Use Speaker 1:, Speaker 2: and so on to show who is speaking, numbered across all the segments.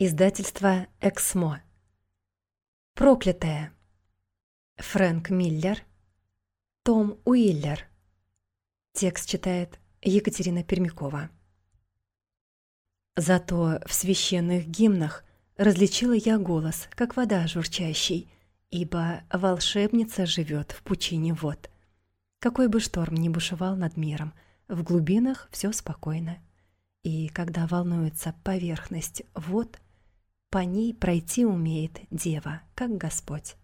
Speaker 1: Издательство «Эксмо». Проклятая. Фрэнк Миллер. Том Уиллер. Текст читает Екатерина Пермякова. Зато в священных гимнах различила я голос, как вода журчащий, ибо волшебница живет в пучине вод. Какой бы шторм ни бушевал над миром, в глубинах все спокойно. И когда волнуется поверхность вод — по ней пройти умеет дева, как Господь.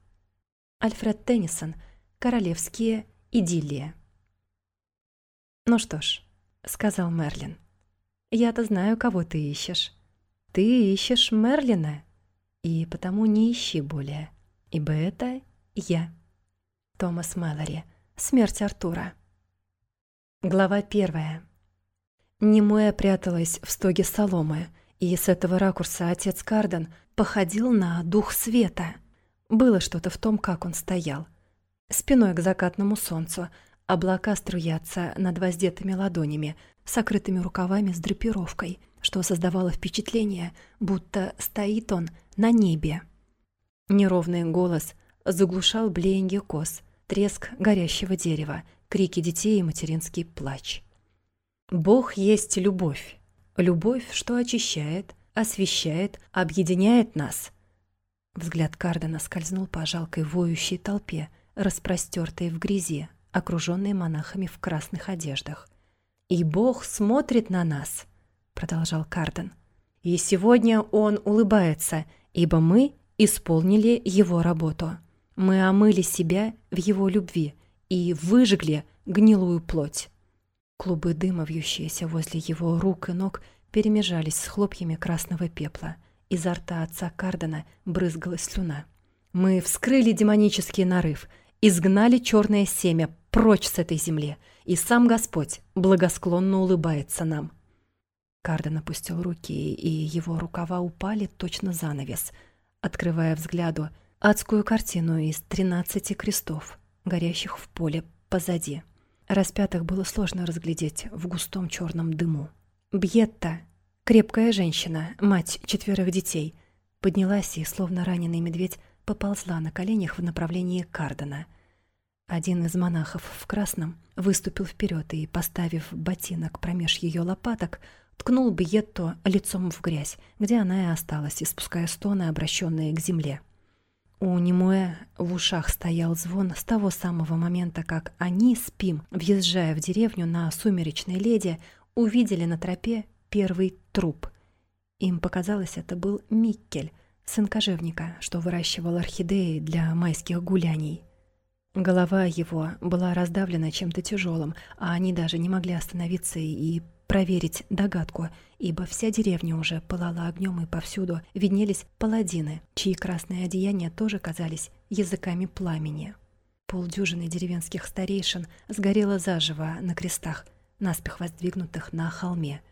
Speaker 1: Альфред Теннисон. Королевские идиллии. «Ну что ж», — сказал Мерлин, — «я-то знаю, кого ты ищешь. Ты ищешь Мерлина, и потому не ищи более, ибо это я». Томас Мэлори. Смерть Артура. Глава первая. Немоя пряталась в стоге соломы — и с этого ракурса отец Карден походил на дух света. Было что-то в том, как он стоял. Спиной к закатному солнцу, облака струятся над воздетыми ладонями, сокрытыми рукавами с драпировкой, что создавало впечатление, будто стоит он на небе. Неровный голос заглушал блеяние коз, треск горящего дерева, крики детей и материнский плач. «Бог есть любовь», Любовь, что очищает, освещает, объединяет нас. Взгляд Кардена скользнул по жалкой воющей толпе, распростертой в грязи, окруженной монахами в красных одеждах. «И Бог смотрит на нас», — продолжал Карден. «И сегодня Он улыбается, ибо мы исполнили Его работу. Мы омыли себя в Его любви и выжгли гнилую плоть. Клубы дыма, вьющиеся возле его рук и ног, перемежались с хлопьями красного пепла. Изо рта отца Кардена брызгалась слюна. «Мы вскрыли демонический нарыв, изгнали черное семя прочь с этой земли, и сам Господь благосклонно улыбается нам». Карден опустил руки, и его рукава упали точно занавес, открывая взгляду адскую картину из тринадцати крестов, горящих в поле позади. Распятых было сложно разглядеть в густом черном дыму. Бьетта, крепкая женщина, мать четверых детей, поднялась и, словно раненый медведь, поползла на коленях в направлении Кардена. Один из монахов в красном выступил вперед и, поставив ботинок промеж ее лопаток, ткнул Бьетту лицом в грязь, где она и осталась, испуская стоны, обращенные к земле. У Немуэ в ушах стоял звон с того самого момента, как они с Пим, въезжая в деревню на сумеречной леди, увидели на тропе первый труп. Им показалось, это был Миккель, сын кожевника, что выращивал орхидеи для майских гуляний. Голова его была раздавлена чем-то тяжелым, а они даже не могли остановиться и проверить догадку, ибо вся деревня уже пылала огнем и повсюду виднелись паладины, чьи красные одеяния тоже казались языками пламени. Полдюжины деревенских старейшин сгорело заживо на крестах, наспех воздвигнутых на холме.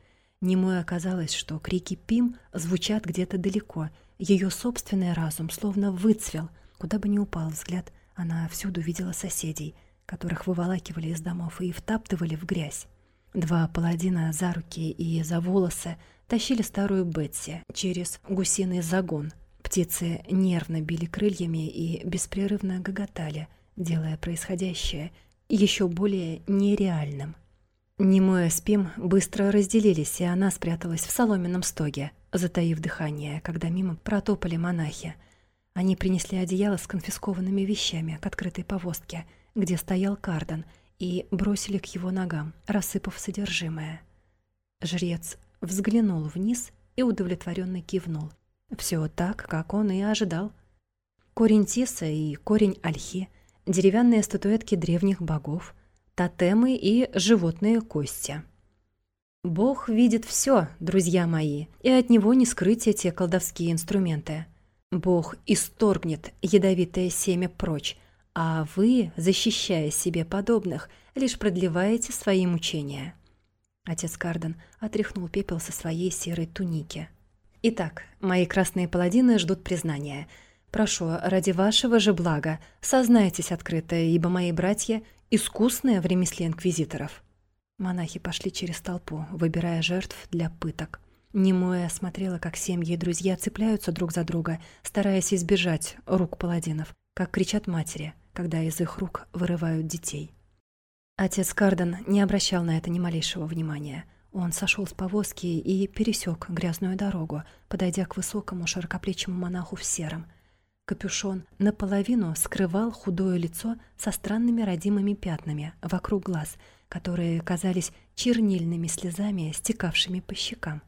Speaker 1: Немой оказалось, что крики Пим звучат где-то далеко, ее собственный разум словно выцвел, куда бы ни упал взгляд, она всюду видела соседей, которых выволакивали из домов и втаптывали в грязь. Два паладина за руки и за волосы тащили старую Бетси через гусиный загон. Птицы нервно били крыльями и беспрерывно гоготали, делая происходящее еще более нереальным. Немоя с Пим быстро разделились, и она спряталась в соломенном стоге, затаив дыхание, когда мимо протопали монахи. Они принесли одеяло с конфискованными вещами к открытой повозке, где стоял Карден — и бросили к его ногам, рассыпав содержимое. Жрец взглянул вниз и удовлетворенно кивнул. Все так, как он и ожидал. Корень тиса и корень ольхи, деревянные статуэтки древних богов, тотемы и животные кости. Бог видит все, друзья мои, и от него не скрыть эти колдовские инструменты. Бог исторгнет ядовитое семя прочь, а вы, защищая себе подобных, лишь продлеваете свои мучения». Отец Карден отряхнул пепел со своей серой туники. «Итак, мои красные паладины ждут признания. Прошу, ради вашего же блага, сознайтесь открыто, ибо мои братья искусные в ремесле инквизиторов». Монахи пошли через толпу, выбирая жертв для пыток. Немоя смотрела, как семьи и друзья цепляются друг за друга, стараясь избежать рук паладинов, как кричат матери, когда из их рук вырывают детей. Отец Карден не обращал на это ни малейшего внимания. Он сошел с повозки и пересек грязную дорогу, подойдя к высокому широкоплечему монаху в сером. Капюшон наполовину скрывал худое лицо со странными родимыми пятнами вокруг глаз, которые казались чернильными слезами, стекавшими по щекам.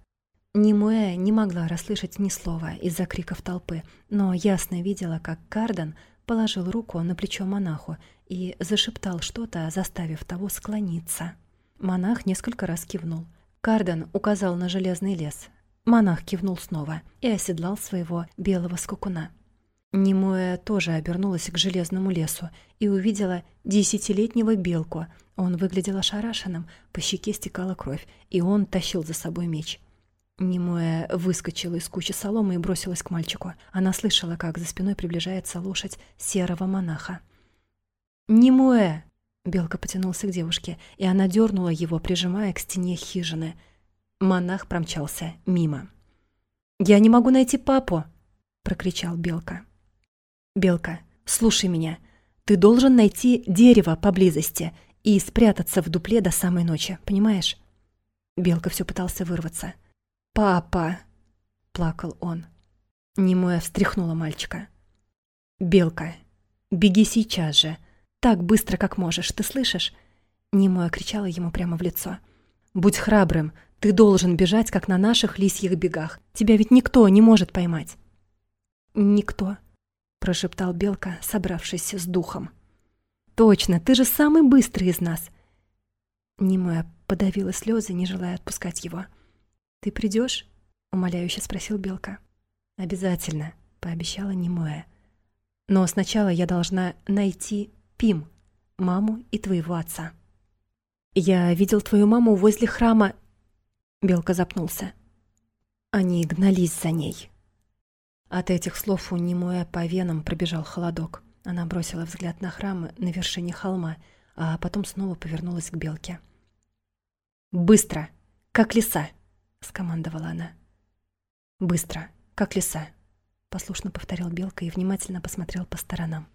Speaker 1: Немуэ не могла расслышать ни слова из-за криков толпы, но ясно видела, как Карден положил руку на плечо монаху и зашептал что-то, заставив того склониться. Монах несколько раз кивнул. Карден указал на железный лес. Монах кивнул снова и оседлал своего белого скакуна. Немуэ тоже обернулась к железному лесу и увидела десятилетнего белку. Он выглядел ошарашенным, по щеке стекала кровь, и он тащил за собой меч. Немуэ выскочила из кучи соломы и бросилась к мальчику. Она слышала, как за спиной приближается лошадь серого монаха. «Немуэ!» Белка потянулся к девушке, и она дернула его, прижимая к стене хижины. Монах промчался мимо. «Я не могу найти папу!» — прокричал Белка. «Белка, слушай меня. Ты должен найти дерево поблизости и спрятаться в дупле до самой ночи, понимаешь?» Белка все пытался вырваться. «Папа!» — плакал он. Немоя встряхнула мальчика. «Белка, беги сейчас же!» Так быстро, как можешь, ты слышишь?» Немоя кричала ему прямо в лицо. «Будь храбрым, ты должен бежать, как на наших лисьих бегах. Тебя ведь никто не может поймать». «Никто», — прошептал Белка, собравшись с духом. «Точно, ты же самый быстрый из нас!» Немоя подавила слезы, не желая отпускать его. «Ты придешь? умоляюще спросил Белка. «Обязательно», — пообещала Немоя. «Но сначала я должна найти Пим, маму и твоего отца. Я видел твою маму возле храма. Белка запнулся. Они гнались за ней. От этих слов у Немуэ по венам пробежал холодок. Она бросила взгляд на храм на вершине холма, а потом снова повернулась к Белке. «Быстро! Как лиса!» — скомандовала она. «Быстро! Как лиса!» — послушно повторил Белка и внимательно посмотрел по сторонам.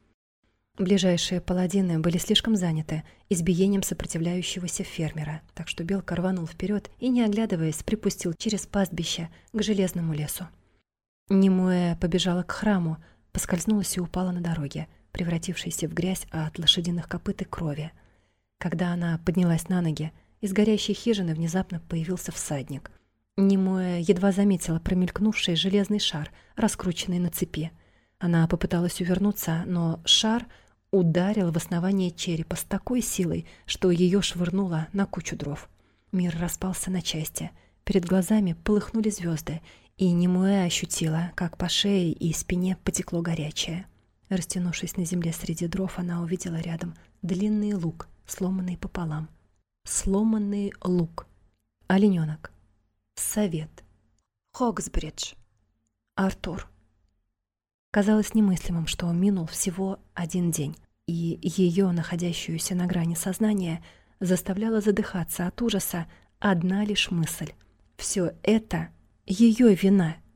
Speaker 1: Ближайшие паладины были слишком заняты избиением сопротивляющегося фермера, так что Белка рванул вперед и, не оглядываясь, припустил через пастбище к железному лесу. Немуэ побежала к храму, поскользнулась и упала на дороге, превратившейся в грязь от лошадиных копыт и крови. Когда она поднялась на ноги, из горящей хижины внезапно появился всадник. Немуэ едва заметила промелькнувший железный шар, раскрученный на цепи. Она попыталась увернуться, но шар ударил в основание черепа с такой силой, что ее швырнуло на кучу дров. Мир распался на части. Перед глазами полыхнули звезды, и Немуэ ощутила, как по шее и спине потекло горячее. Растянувшись на земле среди дров, она увидела рядом длинный лук, сломанный пополам. Сломанный лук. Олененок. Совет. Хоксбридж. Артур. Казалось немыслимым, что минул всего один день, и ее, находящуюся на грани сознания, заставляла задыхаться от ужаса одна лишь мысль. Все это ее вина —